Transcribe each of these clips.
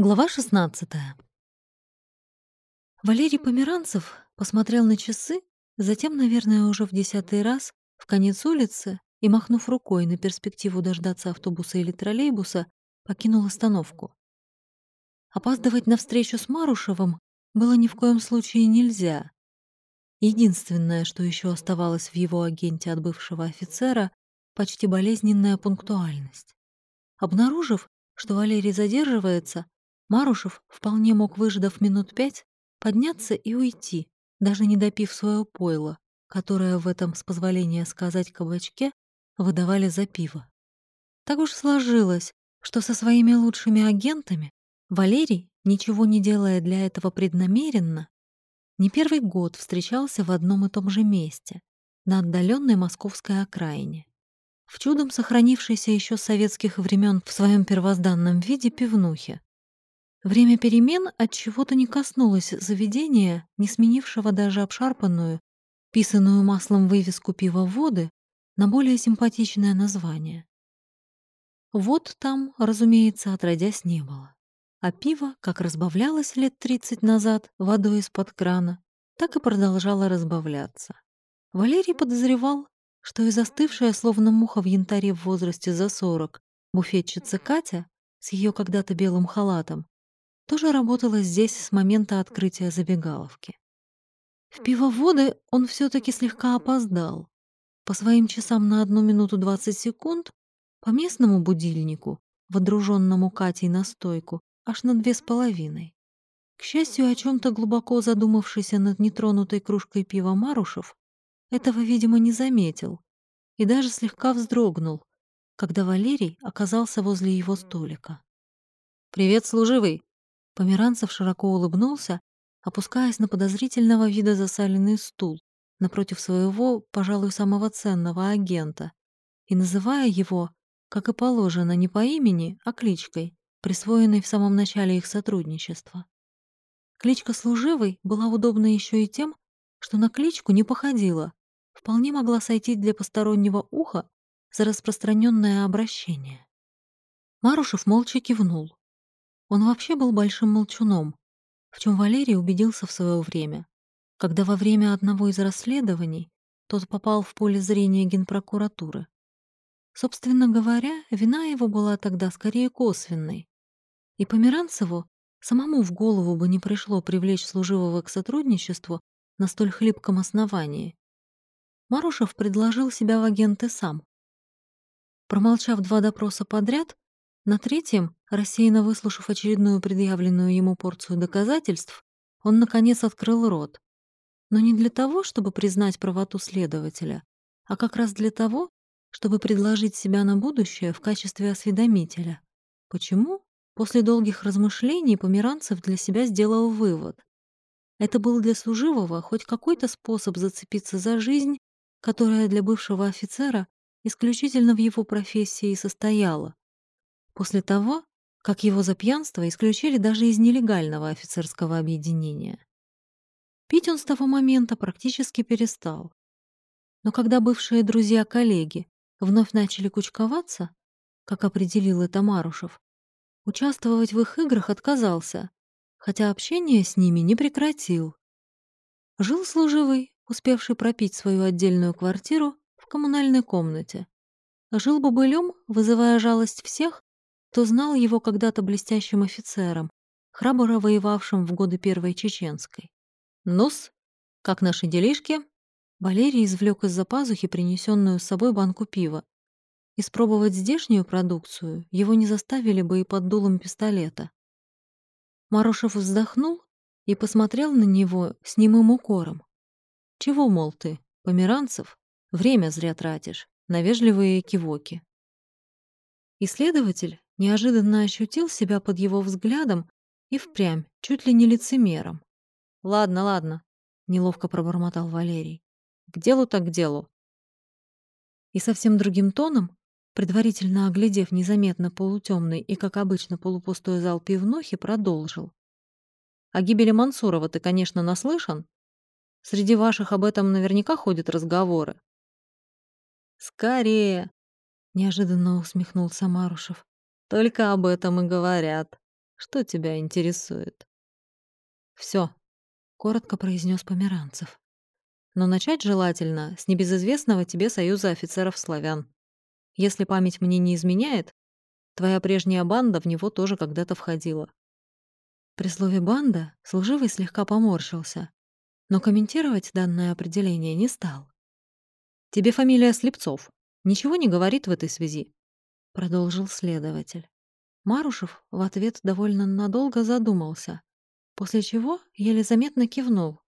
Глава 16. Валерий Померанцев посмотрел на часы, затем, наверное, уже в десятый раз, в конец улицы и, махнув рукой на перспективу дождаться автобуса или троллейбуса, покинул остановку. Опаздывать на встречу с Марушевым было ни в коем случае нельзя. Единственное, что еще оставалось в его агенте от бывшего офицера, почти болезненная пунктуальность. Обнаружив, что Валерий задерживается, Марушев вполне мог, выждав минут пять, подняться и уйти, даже не допив свое пойло, которое в этом, с позволения сказать, кабачке выдавали за пиво. Так уж сложилось, что со своими лучшими агентами Валерий, ничего не делая для этого преднамеренно, не первый год встречался в одном и том же месте, на отдаленной московской окраине. В чудом сохранившейся еще с советских времен в своем первозданном виде пивнухе, Время перемен от чего-то не коснулось заведения, не сменившего даже обшарпанную, писанную маслом вывеску пива-воды на более симпатичное название. Вот там, разумеется, отродясь не было. А пиво, как разбавлялось лет 30 назад водой из-под крана, так и продолжало разбавляться. Валерий подозревал, что и застывшая, словно муха в янтаре в возрасте за 40, буфетчица Катя с ее когда-то белым халатом тоже работала здесь с момента открытия забегаловки. В пивоводы он все таки слегка опоздал. По своим часам на одну минуту двадцать секунд, по местному будильнику, водруженному Катей на стойку, аж на две с половиной. К счастью, о чем то глубоко задумавшийся над нетронутой кружкой пива Марушев этого, видимо, не заметил и даже слегка вздрогнул, когда Валерий оказался возле его столика. «Привет, служивый!» Померанцев широко улыбнулся, опускаясь на подозрительного вида засаленный стул напротив своего, пожалуй, самого ценного агента, и называя его, как и положено, не по имени, а кличкой, присвоенной в самом начале их сотрудничества. Кличка «Служивый» была удобна еще и тем, что на кличку не походила, вполне могла сойти для постороннего уха за распространенное обращение. Марушев молча кивнул. Он вообще был большим молчуном, в чем Валерий убедился в свое время, когда во время одного из расследований тот попал в поле зрения генпрокуратуры. Собственно говоря, вина его была тогда скорее косвенной. И Померанцеву самому в голову бы не пришло привлечь служивого к сотрудничеству на столь хлипком основании. Марушев предложил себя в агенты сам. Промолчав два допроса подряд, на третьем, рассеянно выслушав очередную предъявленную ему порцию доказательств, он, наконец, открыл рот. Но не для того, чтобы признать правоту следователя, а как раз для того, чтобы предложить себя на будущее в качестве осведомителя. Почему? После долгих размышлений Померанцев для себя сделал вывод. Это был для служивого хоть какой-то способ зацепиться за жизнь, которая для бывшего офицера исключительно в его профессии состояла после того, как его за пьянство исключили даже из нелегального офицерского объединения. Пить он с того момента практически перестал. Но когда бывшие друзья-коллеги вновь начали кучковаться, как определил это Марушев, участвовать в их играх отказался, хотя общение с ними не прекратил. Жил служивый, успевший пропить свою отдельную квартиру в коммунальной комнате. Жил бобылем, вызывая жалость всех, кто знал его когда-то блестящим офицером, храбро воевавшим в годы Первой Чеченской. «Ну-с, как наши делишки?» Валерий извлек из-за пазухи принесенную с собой банку пива. Испробовать здешнюю продукцию его не заставили бы и под дулом пистолета. Марошев вздохнул и посмотрел на него с немым укором. «Чего, мол, ты, померанцев? Время зря тратишь, на вежливые кивоки». Исследователь неожиданно ощутил себя под его взглядом и впрямь, чуть ли не лицемером. «Ладно, ладно», — неловко пробормотал Валерий. «К делу так к делу». И совсем другим тоном, предварительно оглядев незаметно полутемный и, как обычно, полупустой зал пивнухи, продолжил. «О гибели Мансурова ты, конечно, наслышан? Среди ваших об этом наверняка ходят разговоры». «Скорее!» — неожиданно усмехнулся Марушев. Только об этом и говорят. Что тебя интересует? Все, коротко произнес Померанцев. Но начать желательно с небезызвестного тебе Союза офицеров славян. Если память мне не изменяет, твоя прежняя банда в него тоже когда-то входила. При слове «банда» служивый слегка поморщился, но комментировать данное определение не стал. «Тебе фамилия Слепцов. Ничего не говорит в этой связи?» — продолжил следователь. Марушев в ответ довольно надолго задумался, после чего еле заметно кивнул.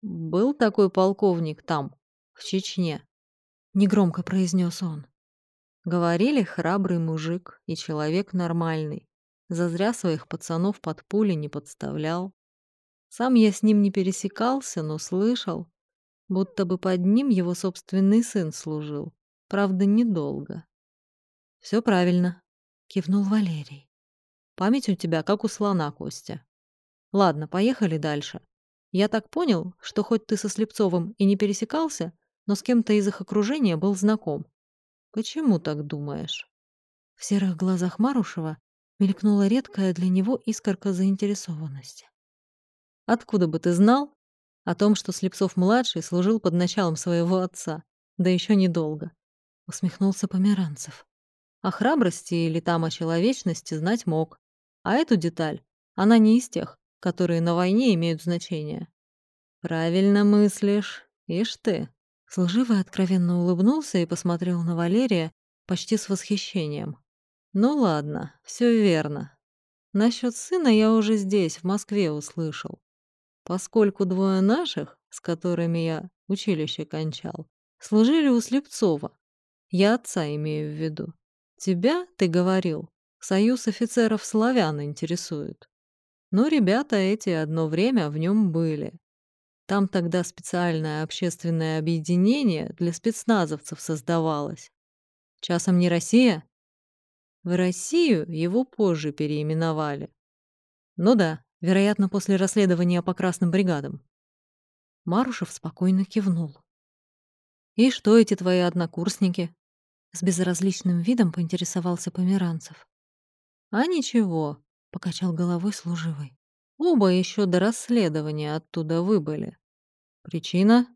«Был такой полковник там, в Чечне», — негромко произнес он. Говорили, храбрый мужик и человек нормальный. Зазря своих пацанов под пули не подставлял. Сам я с ним не пересекался, но слышал, будто бы под ним его собственный сын служил. Правда, недолго. Все правильно», — кивнул Валерий. «Память у тебя как у слона, Костя. Ладно, поехали дальше. Я так понял, что хоть ты со Слепцовым и не пересекался, но с кем-то из их окружения был знаком. Почему так думаешь? В серых глазах Марушева мелькнула редкая для него искорка заинтересованности. Откуда бы ты знал о том, что Слепцов-младший служил под началом своего отца, да еще недолго? Усмехнулся Померанцев. О храбрости или там о человечности знать мог. А эту деталь, она не из тех, которые на войне имеют значение. Правильно мыслишь. Ишь ты. Служивый откровенно улыбнулся и посмотрел на Валерия почти с восхищением. Ну ладно, все верно. Насчет сына я уже здесь, в Москве, услышал. Поскольку двое наших, с которыми я училище кончал, служили у Слепцова. Я отца имею в виду. Тебя, ты говорил, союз офицеров славян интересует. Но ребята эти одно время в нем были. Там тогда специальное общественное объединение для спецназовцев создавалось. Часом не Россия? В Россию его позже переименовали. Ну да, вероятно, после расследования по красным бригадам. Марушев спокойно кивнул. «И что эти твои однокурсники?» С безразличным видом поинтересовался Померанцев. «А ничего, — покачал головой служивый. «Оба еще до расследования оттуда выбыли. Причина?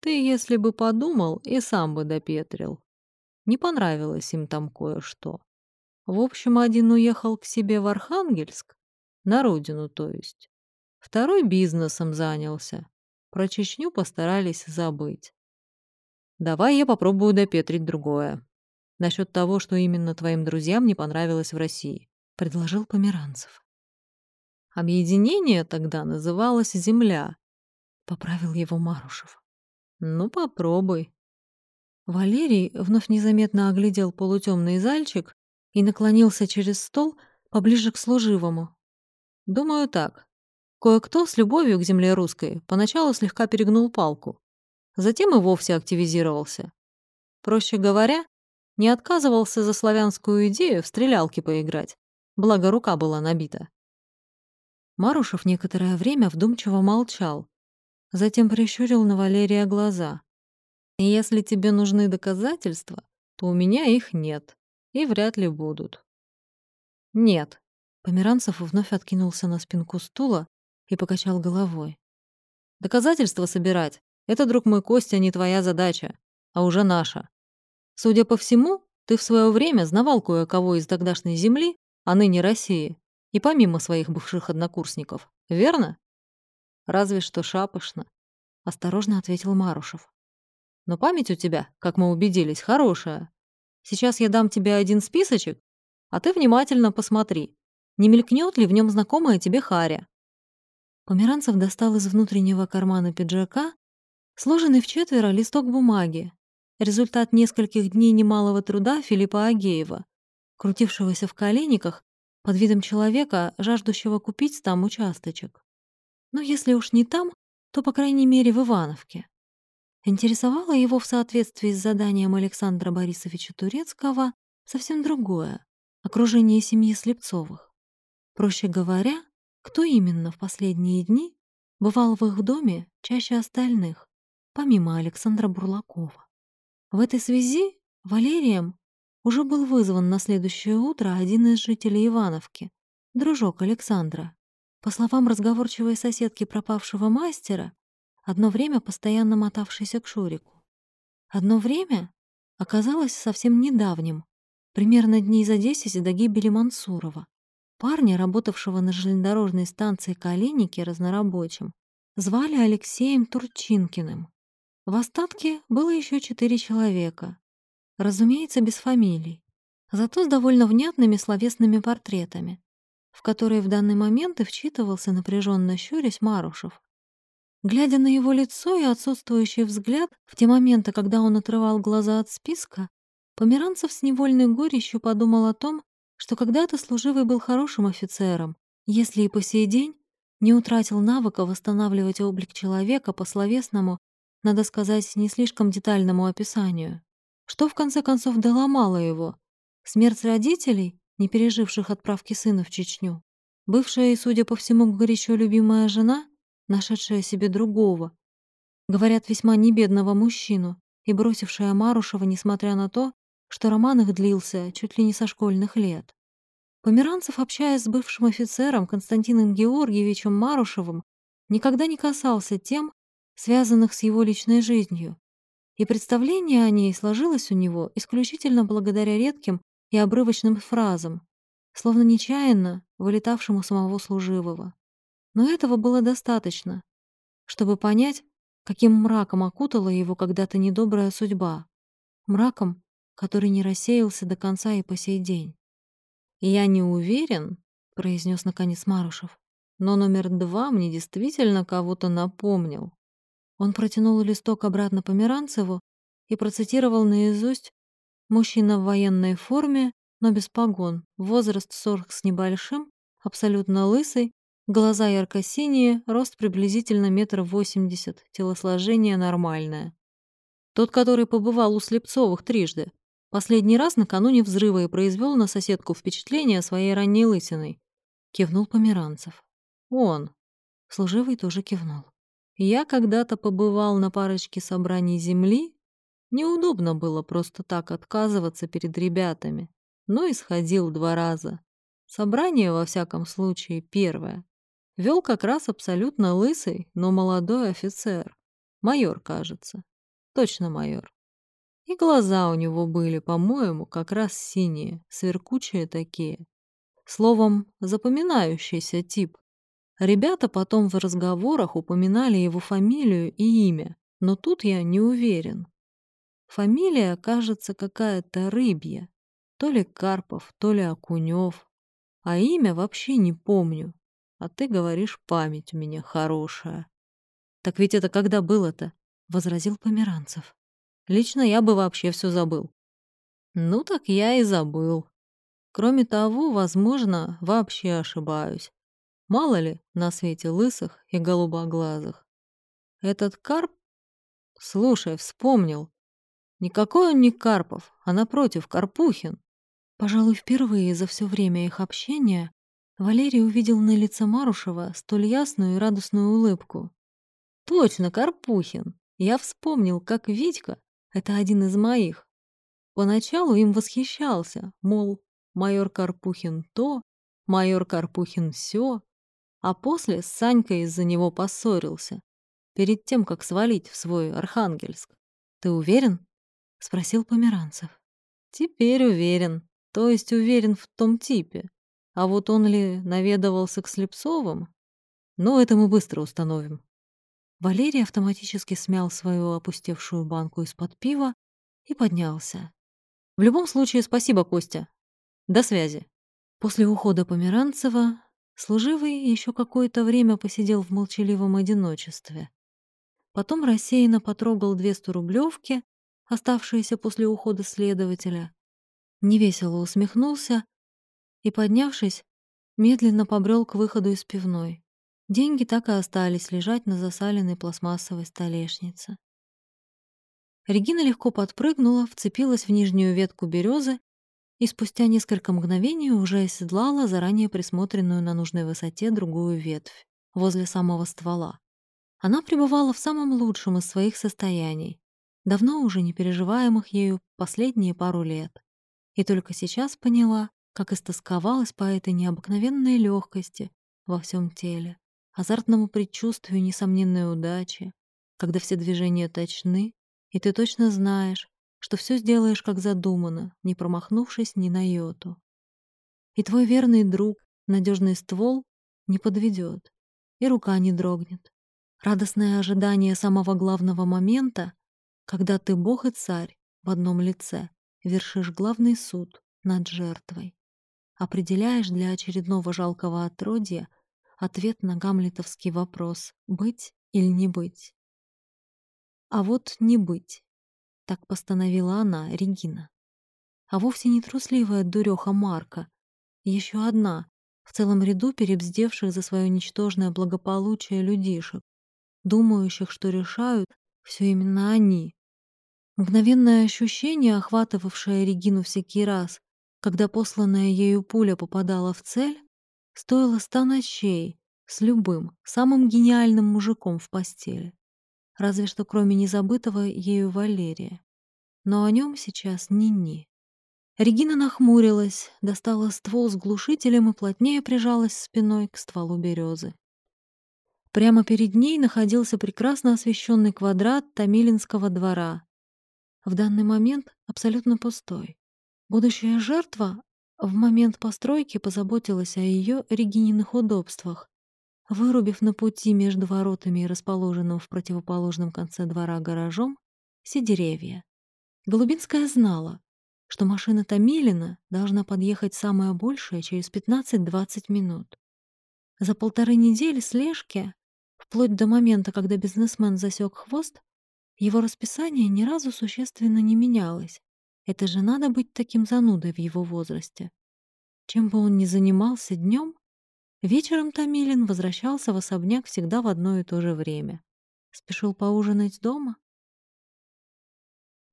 Ты, если бы подумал, и сам бы допетрил. Не понравилось им там кое-что. В общем, один уехал к себе в Архангельск, на родину, то есть. Второй бизнесом занялся. Про Чечню постарались забыть. Давай я попробую допетрить другое. Насчет того, что именно твоим друзьям не понравилось в России. — предложил Померанцев. «Объединение тогда называлось «Земля», — поправил его Марушев. «Ну, попробуй». Валерий вновь незаметно оглядел полутемный зальчик и наклонился через стол поближе к служивому. «Думаю так. Кое-кто с любовью к земле русской поначалу слегка перегнул палку, затем и вовсе активизировался. Проще говоря, не отказывался за славянскую идею в стрелялки поиграть, благо рука была набита. Марушев некоторое время вдумчиво молчал, затем прищурил на Валерия глаза. «Если тебе нужны доказательства, то у меня их нет и вряд ли будут». «Нет». Померанцев вновь откинулся на спинку стула и покачал головой. «Доказательства собирать — это, друг мой Костя, не твоя задача, а уже наша. Судя по всему, ты в свое время знавал кое-кого из тогдашней земли, а ныне России, и помимо своих бывших однокурсников, верно? Разве что шапошно, — осторожно ответил Марушев. Но память у тебя, как мы убедились, хорошая. Сейчас я дам тебе один списочек, а ты внимательно посмотри, не мелькнет ли в нем знакомая тебе Харя. Померанцев достал из внутреннего кармана пиджака сложенный в четверо листок бумаги, результат нескольких дней немалого труда Филиппа Агеева, крутившегося в коленниках под видом человека, жаждущего купить там участочек. Но если уж не там, то, по крайней мере, в Ивановке. Интересовало его в соответствии с заданием Александра Борисовича Турецкого совсем другое — окружение семьи Слепцовых. Проще говоря, кто именно в последние дни бывал в их доме чаще остальных, помимо Александра Бурлакова. В этой связи Валерием уже был вызван на следующее утро один из жителей Ивановки, дружок Александра. По словам разговорчивой соседки пропавшего мастера, одно время постоянно мотавшейся к Шурику. Одно время оказалось совсем недавним, примерно дней за десять до гибели Мансурова, парня, работавшего на железнодорожной станции Калиники разнорабочим. Звали Алексеем Турчинкиным. В остатке было еще четыре человека. Разумеется, без фамилий, зато с довольно внятными словесными портретами, в которые в данный момент и вчитывался напряженно щурясь Марушев. Глядя на его лицо и отсутствующий взгляд, в те моменты, когда он отрывал глаза от списка, Померанцев с невольной горечью подумал о том, что когда-то служивый был хорошим офицером, если и по сей день не утратил навыка восстанавливать облик человека по словесному, надо сказать, не слишком детальному описанию. Что в конце концов доломало его? Смерть родителей, не переживших отправки сына в Чечню? Бывшая и, судя по всему, горячо любимая жена — нашедшая себе другого, говорят, весьма небедного мужчину, и бросившая Марушева, несмотря на то, что роман их длился чуть ли не со школьных лет. Померанцев, общаясь с бывшим офицером Константином Георгиевичем Марушевым, никогда не касался тем, связанных с его личной жизнью, и представление о ней сложилось у него исключительно благодаря редким и обрывочным фразам, словно нечаянно вылетавшему у самого служивого. Но этого было достаточно, чтобы понять, каким мраком окутала его когда-то недобрая судьба. Мраком, который не рассеялся до конца и по сей день. «Я не уверен», — произнес наконец Марушев, «но номер два мне действительно кого-то напомнил». Он протянул листок обратно Померанцеву и процитировал наизусть «Мужчина в военной форме, но без погон, возраст сорок с небольшим, абсолютно лысый, Глаза ярко-синие, рост приблизительно метр восемьдесят, телосложение нормальное. Тот, который побывал у Слепцовых трижды. Последний раз накануне взрыва и произвел на соседку впечатление своей ранней лысиной. Кивнул Померанцев. Он. Служивый тоже кивнул. Я когда-то побывал на парочке собраний земли. Неудобно было просто так отказываться перед ребятами. Но и сходил два раза. Собрание, во всяком случае, первое. Вел как раз абсолютно лысый, но молодой офицер. Майор, кажется. Точно майор. И глаза у него были, по-моему, как раз синие, сверкучие такие. Словом, запоминающийся тип. Ребята потом в разговорах упоминали его фамилию и имя, но тут я не уверен. Фамилия, кажется, какая-то рыбья. То ли Карпов, то ли Окунёв. А имя вообще не помню. А ты говоришь, память у меня хорошая. Так ведь это когда было-то? возразил Померанцев. Лично я бы вообще все забыл. Ну так я и забыл. Кроме того, возможно, вообще ошибаюсь. Мало ли на свете лысых и голубоглазых. Этот Карп... Слушай, вспомнил. Никакой он не Карпов, а напротив, Карпухин. Пожалуй, впервые за все время их общения Валерий увидел на лице Марушева столь ясную и радостную улыбку. «Точно, Карпухин! Я вспомнил, как Витька — это один из моих. Поначалу им восхищался, мол, майор Карпухин то, майор Карпухин сё, а после с Санькой из-за него поссорился, перед тем, как свалить в свой Архангельск. Ты уверен?» — спросил Померанцев. «Теперь уверен, то есть уверен в том типе. А вот он ли наведывался к Слепцовым? Ну, это мы быстро установим. Валерий автоматически смял свою опустевшую банку из-под пива и поднялся. В любом случае, спасибо, Костя. До связи. После ухода Померанцева служивый еще какое-то время посидел в молчаливом одиночестве. Потом рассеянно потрогал две сторублевки, оставшиеся после ухода следователя, невесело усмехнулся и, поднявшись, медленно побрел к выходу из пивной. Деньги так и остались лежать на засаленной пластмассовой столешнице. Регина легко подпрыгнула, вцепилась в нижнюю ветку березы и спустя несколько мгновений уже оседлала заранее присмотренную на нужной высоте другую ветвь, возле самого ствола. Она пребывала в самом лучшем из своих состояний, давно уже не переживаемых ею последние пару лет, и только сейчас поняла, как истосковалась по этой необыкновенной легкости во всем теле, азартному предчувствию несомненной удачи, когда все движения точны, и ты точно знаешь, что все сделаешь как задумано, не промахнувшись ни на йоту. И твой верный друг, надежный ствол, не подведет, и рука не дрогнет. Радостное ожидание самого главного момента, когда ты бог и царь в одном лице, вершишь главный суд над жертвой. Определяешь для очередного жалкого отродья ответ на гамлетовский вопрос «быть или не быть?». А вот не быть. Так постановила она, Регина. А вовсе не трусливая дуреха Марка. Еще одна, в целом ряду перебздевших за свое ничтожное благополучие людишек, думающих, что решают все именно они. Мгновенное ощущение, охватывавшее Регину всякий раз, когда посланная ею пуля попадала в цель, стоило ста ночей с любым, самым гениальным мужиком в постели. Разве что кроме незабытого ею Валерия. Но о нем сейчас ни-ни. Регина нахмурилась, достала ствол с глушителем и плотнее прижалась спиной к стволу березы. Прямо перед ней находился прекрасно освещенный квадрат Томилинского двора. В данный момент абсолютно пустой. Будущая жертва в момент постройки позаботилась о ее Регининых удобствах, вырубив на пути между воротами и расположенным в противоположном конце двора гаражом все деревья. Голубинская знала, что машина Томилина должна подъехать самое большее через 15-20 минут. За полторы недели слежки, вплоть до момента, когда бизнесмен засек хвост, его расписание ни разу существенно не менялось. Это же надо быть таким занудой в его возрасте. Чем бы он ни занимался днем, вечером Томилин возвращался в особняк всегда в одно и то же время. Спешил поужинать дома?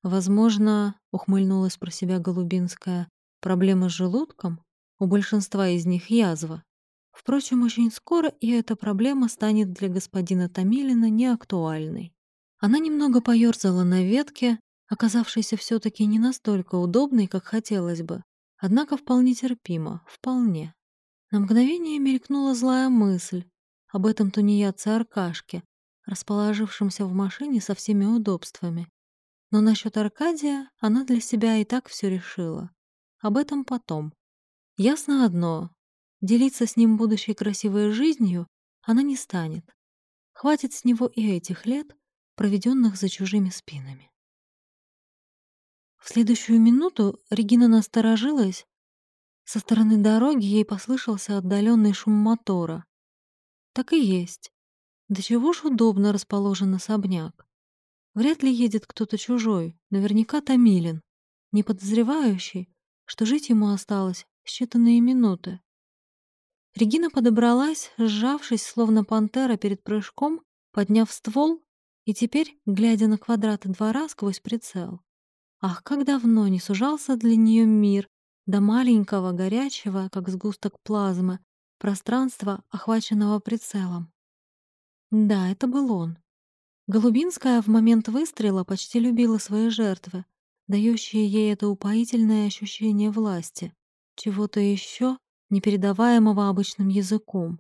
Возможно, ухмыльнулась про себя Голубинская, проблема с желудком? У большинства из них язва. Впрочем, очень скоро и эта проблема станет для господина Томилина неактуальной. Она немного поёрзала на ветке, оказавшейся все таки не настолько удобной, как хотелось бы, однако вполне терпимо, вполне. На мгновение мелькнула злая мысль об этом тунеядце Аркашке, расположившемся в машине со всеми удобствами. Но насчет Аркадия она для себя и так все решила. Об этом потом. Ясно одно. Делиться с ним будущей красивой жизнью она не станет. Хватит с него и этих лет, проведенных за чужими спинами. В следующую минуту Регина насторожилась. Со стороны дороги ей послышался отдаленный шум мотора. Так и есть. До чего ж удобно расположен особняк. Вряд ли едет кто-то чужой, наверняка Томилин, не подозревающий, что жить ему осталось считанные минуты. Регина подобралась, сжавшись, словно пантера перед прыжком, подняв ствол и теперь, глядя на квадраты двора сквозь прицел. Ах, как давно не сужался для нее мир до маленького, горячего, как сгусток плазмы, пространства, охваченного прицелом. Да, это был он. Голубинская в момент выстрела почти любила свои жертвы, дающие ей это упоительное ощущение власти, чего-то еще непередаваемого обычным языком.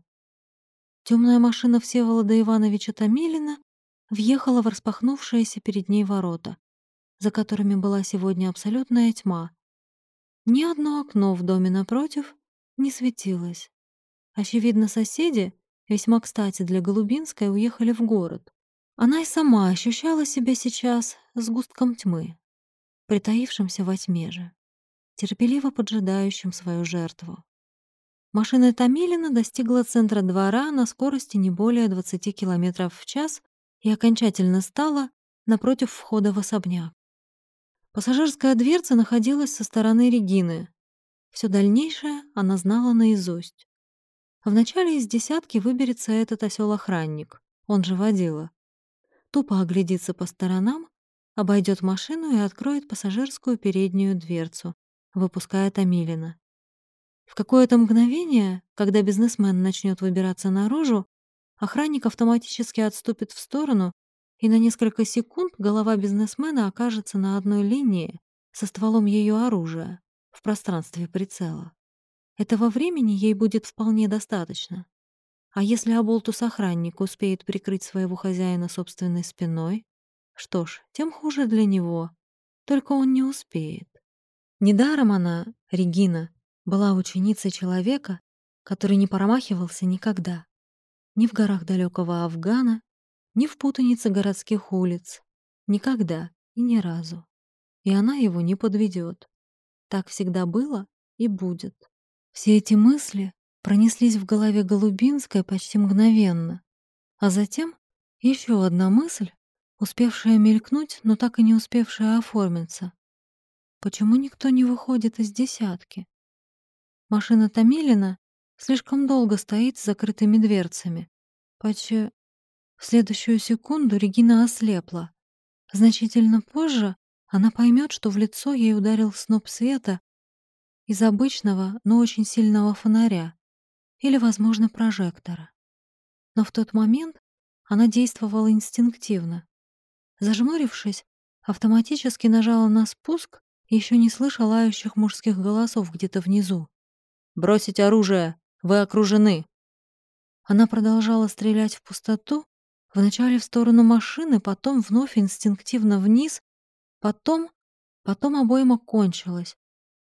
Темная машина Всеволода Ивановича Томилина въехала в распахнувшиеся перед ней ворота за которыми была сегодня абсолютная тьма. Ни одно окно в доме напротив не светилось. Очевидно, соседи, весьма кстати для Голубинской, уехали в город. Она и сама ощущала себя сейчас сгустком тьмы, притаившимся во тьме же, терпеливо поджидающим свою жертву. Машина Томилина достигла центра двора на скорости не более 20 км в час и окончательно стала напротив входа в особняк. Пассажирская дверца находилась со стороны Регины. Все дальнейшее она знала наизусть. Вначале из десятки выберется этот осел-охранник, он же водила. Тупо оглядится по сторонам, обойдет машину и откроет пассажирскую переднюю дверцу, выпуская Томилина. В какое-то мгновение, когда бизнесмен начнет выбираться наружу, охранник автоматически отступит в сторону и на несколько секунд голова бизнесмена окажется на одной линии со стволом ее оружия в пространстве прицела. Этого времени ей будет вполне достаточно. А если Аболтус-охранник успеет прикрыть своего хозяина собственной спиной? Что ж, тем хуже для него. Только он не успеет. Недаром она, Регина, была ученицей человека, который не промахивался никогда. Ни в горах далекого Афгана, ни в путанице городских улиц. Никогда и ни разу. И она его не подведет. Так всегда было и будет. Все эти мысли пронеслись в голове Голубинской почти мгновенно. А затем еще одна мысль, успевшая мелькнуть, но так и не успевшая оформиться. Почему никто не выходит из десятки? Машина Томилина слишком долго стоит с закрытыми дверцами. Почти В следующую секунду Регина ослепла. Значительно позже она поймет, что в лицо ей ударил сноп света из обычного, но очень сильного фонаря или, возможно, прожектора. Но в тот момент она действовала инстинктивно. Зажмурившись, автоматически нажала на спуск еще не слыша лающих мужских голосов где-то внизу. «Бросить оружие! Вы окружены!» Она продолжала стрелять в пустоту, вначале в сторону машины, потом вновь инстинктивно вниз, потом... Потом обойма кончилась.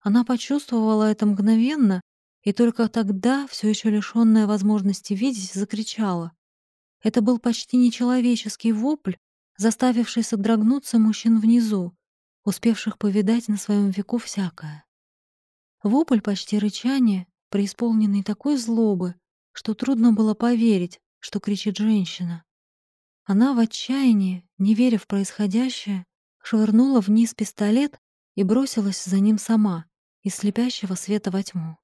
Она почувствовала это мгновенно, и только тогда, все еще лишенная возможности видеть, закричала. Это был почти нечеловеческий вопль, заставивший содрогнуться мужчин внизу, успевших повидать на своем веку всякое. Вопль почти рычание, преисполненный такой злобы, что трудно было поверить, что кричит женщина. Она в отчаянии, не веря в происходящее, швырнула вниз пистолет и бросилась за ним сама, из слепящего света во тьму.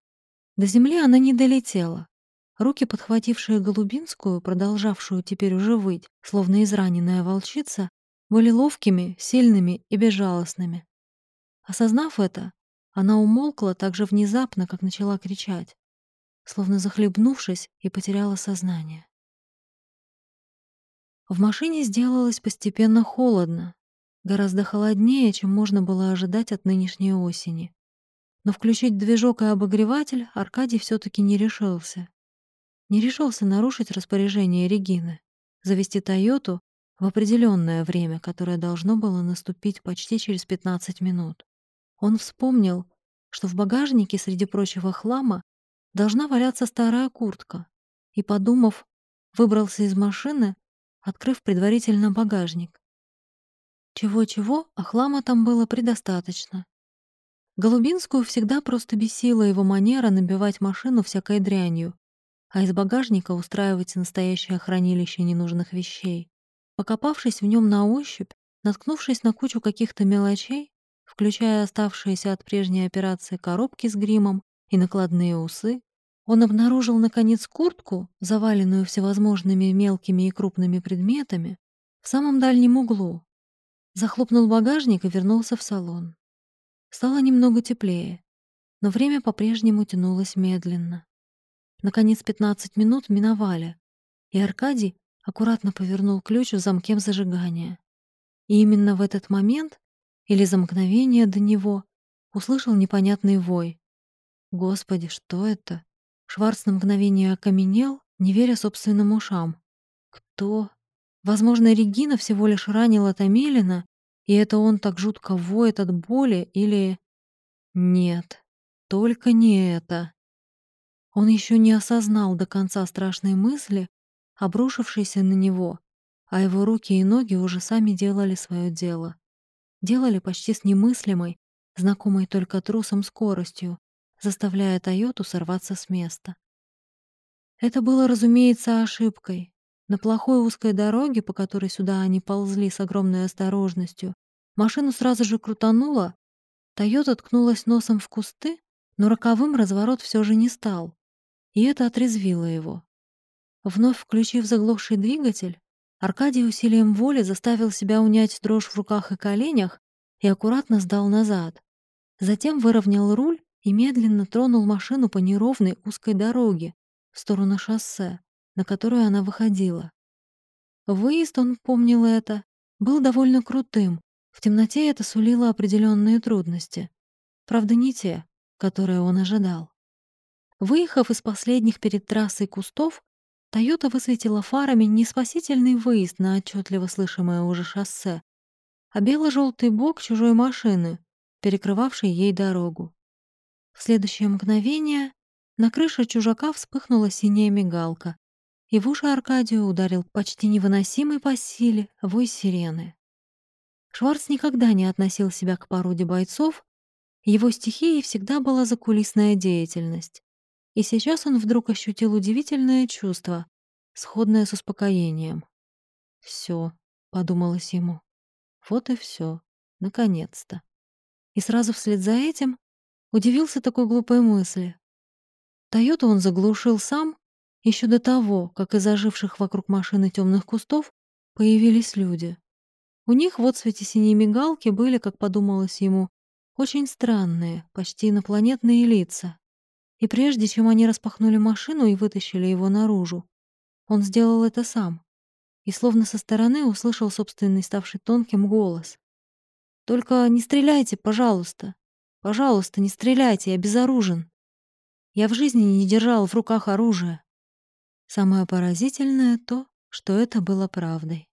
До земли она не долетела. Руки, подхватившие Голубинскую, продолжавшую теперь уже выть, словно израненная волчица, были ловкими, сильными и безжалостными. Осознав это, она умолкла так же внезапно, как начала кричать словно захлебнувшись и потеряла сознание. В машине сделалось постепенно холодно, гораздо холоднее, чем можно было ожидать от нынешней осени. Но включить движок и обогреватель Аркадий все таки не решился. Не решился нарушить распоряжение Регины, завести «Тойоту» в определенное время, которое должно было наступить почти через 15 минут. Он вспомнил, что в багажнике среди прочего хлама должна валяться старая куртка. И, подумав, выбрался из машины, открыв предварительно багажник. Чего-чего, а хлама там было предостаточно. Голубинскую всегда просто бесила его манера набивать машину всякой дрянью, а из багажника устраивать настоящее хранилище ненужных вещей. Покопавшись в нем на ощупь, наткнувшись на кучу каких-то мелочей, включая оставшиеся от прежней операции коробки с гримом, и накладные усы, он обнаружил, наконец, куртку, заваленную всевозможными мелкими и крупными предметами, в самом дальнем углу. Захлопнул багажник и вернулся в салон. Стало немного теплее, но время по-прежнему тянулось медленно. Наконец, 15 минут миновали, и Аркадий аккуратно повернул ключ в замке зажигания. И именно в этот момент, или за мгновение до него, услышал непонятный вой. Господи, что это? Шварц на мгновение окаменел, не веря собственным ушам. Кто? Возможно, Регина всего лишь ранила Томилина, и это он так жутко воет от боли, или... Нет, только не это. Он еще не осознал до конца страшной мысли, обрушившейся на него, а его руки и ноги уже сами делали свое дело. Делали почти с немыслимой, знакомой только трусом скоростью, заставляя Тойоту сорваться с места. Это было, разумеется, ошибкой. На плохой узкой дороге, по которой сюда они ползли с огромной осторожностью, машину сразу же крутануло, Тойота ткнулась носом в кусты, но роковым разворот все же не стал, и это отрезвило его. Вновь включив заглохший двигатель, Аркадий усилием воли заставил себя унять дрожь в руках и коленях и аккуратно сдал назад. Затем выровнял руль и медленно тронул машину по неровной узкой дороге в сторону шоссе, на которую она выходила. Выезд, он помнил это, был довольно крутым. В темноте это сулило определенные трудности. Правда, не те, которые он ожидал. Выехав из последних перед трассой кустов, Тойота высветила фарами не спасительный выезд на отчетливо слышимое уже шоссе, а бело-желтый бок чужой машины, перекрывавшей ей дорогу. В следующее мгновение на крыше чужака вспыхнула синяя мигалка, и в уши Аркадию ударил почти невыносимый по силе вой сирены. Шварц никогда не относил себя к породе бойцов, его стихией всегда была закулисная деятельность. И сейчас он вдруг ощутил удивительное чувство, сходное с успокоением. «Всё», — подумалось ему, — «вот и всё, наконец-то». И сразу вслед за этим удивился такой глупой мысли. Тойоту он заглушил сам еще до того, как из оживших вокруг машины темных кустов появились люди. У них в отсвете синей мигалки были, как подумалось ему, очень странные, почти инопланетные лица. И прежде чем они распахнули машину и вытащили его наружу, он сделал это сам. И словно со стороны услышал собственный ставший тонким голос. «Только не стреляйте, пожалуйста. Пожалуйста, не стреляйте, я безоружен. Я в жизни не держал в руках оружие. Самое поразительное то, что это было правдой.